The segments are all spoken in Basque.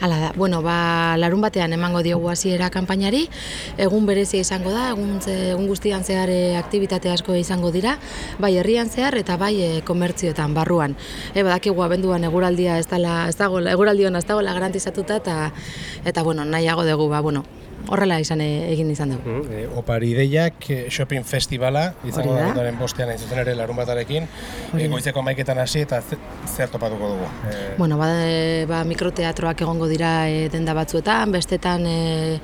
Hala da, bueno, ba, larun batean emango diogu hasiera kanpainari, egun berezia izango da, egun, egun guztian zehar e, aktivitate asko izango dira, bai herrian zehar eta bai e, komertzioetan, barruan. E, badakigu abenduan eguraldia ez dela, ez dago, eguraldi hona ez dagoela garantizatuta eta, eta bueno, nahiago dugu, ba, bueno, horrela izan e, egin izan dugu. E, opari ideiak eh, shopping festivala izango da. ondaren bostean hain zuzen ere larun batarekin e, goizeko maiketan hasi eta ze- zer topatuko dugu. E, Bueno, ba, ba, mikroteatroak egongo dira e, denda batzuetan, bestetan e,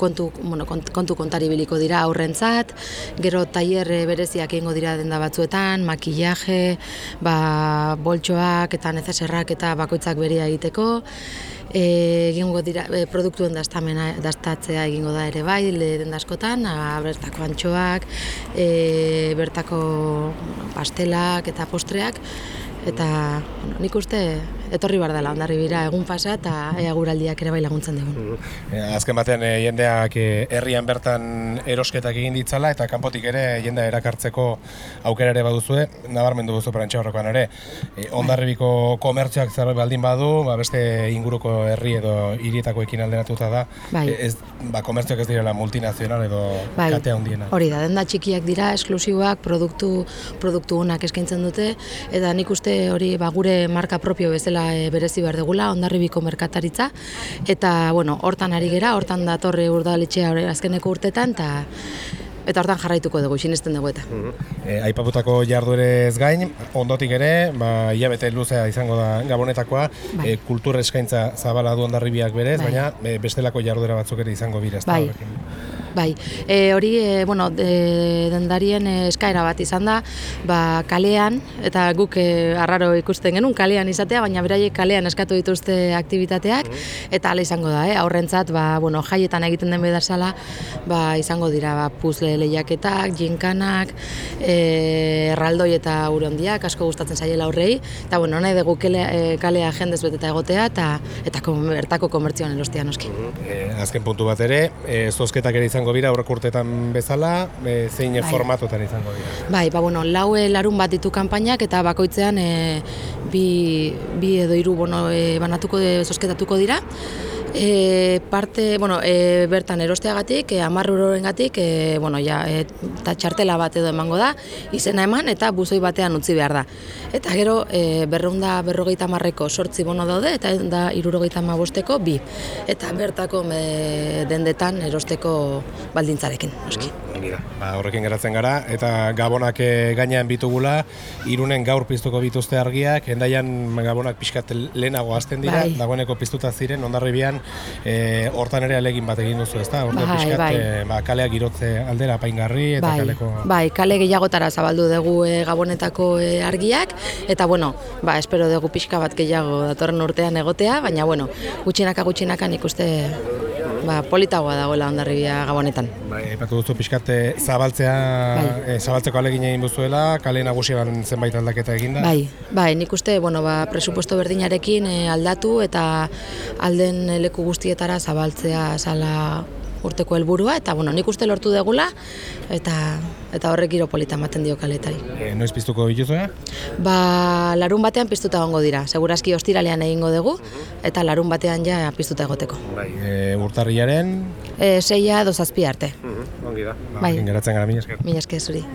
kontu, bueno, kont, kontu kontari biliko dira aurrentzat, gero tailer bereziak egingo dira denda batzuetan, makillaje, ba, boltsoak eta nezeserrak eta bakoitzak beria egiteko, e, egingo dira e, produktuen dastamena dastatzea egingo da ere bai denda askotan, a, bertako antxoak, e, bertako pastelak eta postreak. Eta bueno, nik uste etorri bar dela ondarri bira egun pasa eta ea guraldiak ere bai laguntzen digun. e, azken batean e, jendeak e, herrian bertan erosketak egin ditzala eta kanpotik ere jendea erakartzeko aukera ere baduzue, nabarmendu duzu prantxaurrekoan ere. E, Ondarribiko komertzioak zerbait baldin badu, ba, beste inguruko herri edo hirietakoekin alderatuta da, Bai. ez, ba, komertzioak ez direla multinazional edo Bai, kate handiena. hori da, denda txikiak dira, esklusiboak, produktu, produktu onak eskaintzen dute, eta nik uste hori ba, gure marka propio bezala e, berezi behar dugula, ondarribiko merkataritza, eta bueno, hortan ari gera, hortan datorre urdaletxea azkeneko urtetan, eta eta hortan jarraituko dugu, sinesten dugu eta. E, aipaputako jarduerez gain, ondotik ere, ba, hilabete luzea izango da gabonetakoa, Bai. e, kultur eskaintza zabala du ondarribiak berez, Bai. baina e, bestelako jarduera batzuk ere izango bira, ez? Bai. Bai, e, hori e, bueno, de, dendarien eskaera bat izan da, ba, kalean, eta guk e, arraro ikusten genuen kalean izatea, baina beraiek kalean eskatu dituzte aktibitateak, eta hala izango da, eh? aurrentzat, ba, bueno, jaietan egiten den bedazala, ba, izango dira ba, puzle lehiaketak, jinkanak, e, erraldoi eta urondiak, asko gustatzen zaiela aurrei, eta bueno, nahi dugu kele, e, kalea jendez beteta egotea, eta, eta bertako komertzioan elostea noski. E, azken puntu bat ere, e, zozketak ere izango bira aurreko urtetan bezala, e, zein Bai. formatotan izango dira. Bai, ba, bueno, lau larun bat ditu kanpainak eta bakoitzean e, bi, bi edo hiru bono e, banatuko e, zozketatuko dira. E, parte, bueno, e, bertan erosteagatik, e, amar eurorengatik, e, bueno, ja, eta txartela bat edo emango da, izena eman eta buzoi batean utzi behar da. Eta gero, e, berreunda berrogeita marreko sortzi bono daude, eta da irurogeita bosteko bi. Eta bertako e, dendetan erosteko baldintzarekin, noski. Ongi da. Ba, horrekin geratzen gara, eta gabonak e, gainean bitugula, irunen gaur piztuko bituzte argiak, endaian gabonak pixkat lehenago hasten dira, Bai. dagoeneko piztuta ziren, ondarribian, e, hortan ere alegin bat egin duzu, ezta? Hortan Bai, pixkat, bai. e, ba, kaleak girotze aldera apaingarri, eta bai, kaleko... bai, kale gehiagotara zabaldu dugu e, gabonetako e, argiak, eta bueno, ba, espero dugu pixka bat gehiago datorren urtean egotea, baina bueno, gutxinaka gutxinaka nik uste ba, politagoa dagoela ondarribia gabonetan. Bai, aipatu duzu pixkat e, zabaltzea, Bai. e, zabaltzeko alegin egin duzuela, kale nagusian zenbait aldaketa eginda. Bai, bai, nik uste, bueno, ba, presupuesto berdinarekin e, aldatu eta alden leku guztietara zabaltzea zala urteko helburua eta bueno, nik uste lortu degula eta eta horrek giro polita ematen dio kaletari. E, noiz piztuko dituzu, eh? Ba, larun batean piztuta egongo dira. Segurazki ostiralean egingo dugu eta larun batean ja piztuta egoteko. Bai. E, urtarriaren... E, seia edo zazpi arte. Ongi da. Ba, Bai. geratzen gara, mila esker. Mila esker zuri.